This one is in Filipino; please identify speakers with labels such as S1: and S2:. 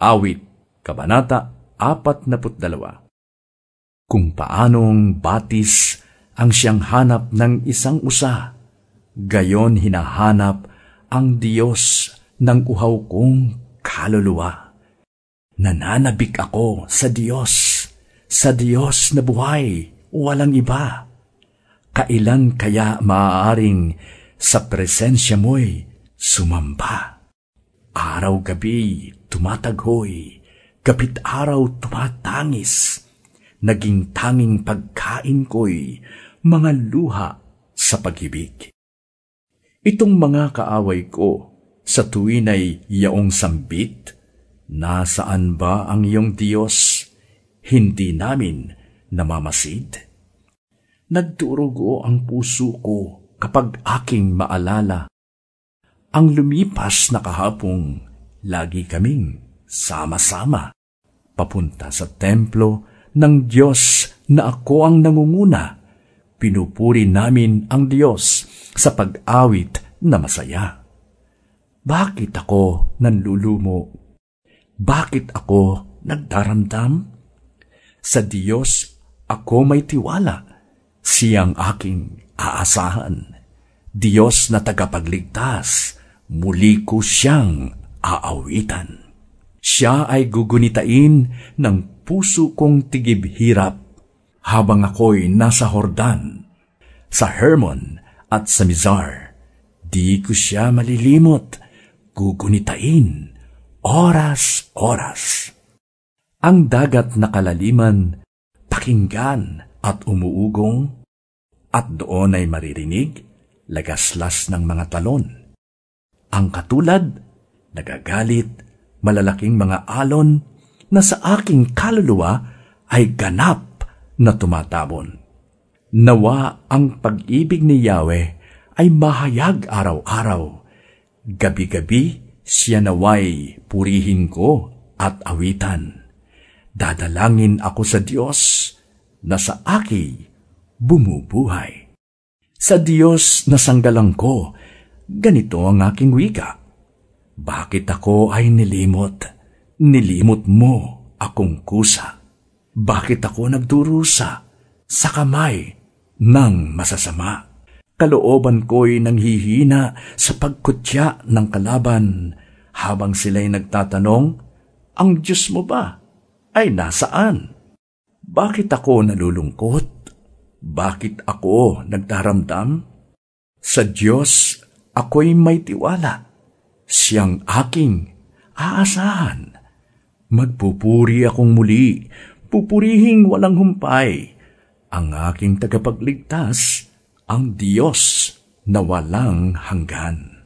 S1: Awit, Kabanata 42 Kung paanong batis ang siyang hanap ng isang usa, gayon hinahanap ang Diyos ng uhaw kong kaluluwa. Nananabik ako sa Diyos, sa Diyos na buhay, walang iba. Kailan kaya maaaring sa presensya mo'y sumamba? Araw-gabi tumataghoy, kapit araw tumatangis, naging tanging pagkain ko'y mga luha sa pag-ibig. Itong mga kaaway ko sa tuwin ay yaong sambit, nasaan ba ang iyong Diyos? Hindi namin namamasid. Nagdurugo ang puso ko kapag aking maalala. Ang lumipas na kahapong lagi kaming sama-sama papunta sa templo ng Diyos na ako ang nangunguna. Pinupuri namin ang Diyos sa pag-awit na masaya. Bakit ako nanlulumo? Bakit ako nagdaramdam? Sa Diyos ako may tiwala. Siyang aking aasahan. Diyos na tagapagligtas, muli ko siyang aawitan. Siya ay gugunitain ng puso kong tigib-hirap habang ako'y nasa Hordan, sa Hermon at sa Mizar. Di ko siya malilimot, gugunitain, oras-oras. Ang dagat na kalaliman, pakinggan at umuugong, at doon ay maririnig, lagaslas ng mga talon. Ang katulad, nagagalit, malalaking mga alon na sa aking kaluluwa ay ganap na tumatabon. Nawa ang pag-ibig ni Yahweh ay mahayag araw-araw. Gabi-gabi siya naway purihin ko at awitan. Dadalangin ako sa Diyos na sa aki bumubuhay. Sa Diyos na sanggalang ko, ganito ang aking wika. Bakit ako ay nilimot? Nilimot mo akong kusa. Bakit ako nagdurusa sa kamay ng masasama? Kalooban ko'y nanghihina sa pagkutya ng kalaban habang sila'y nagtatanong, Ang Diyos mo ba ay nasaan? Bakit ako nalulungkot? Bakit ako nagdaramdam? Sa Diyos ako'y may tiwala siyang aking aasahan. Magpupuri akong muli, pupurihing walang humpay, ang aking tagapagligtas, ang Diyos na walang hanggan.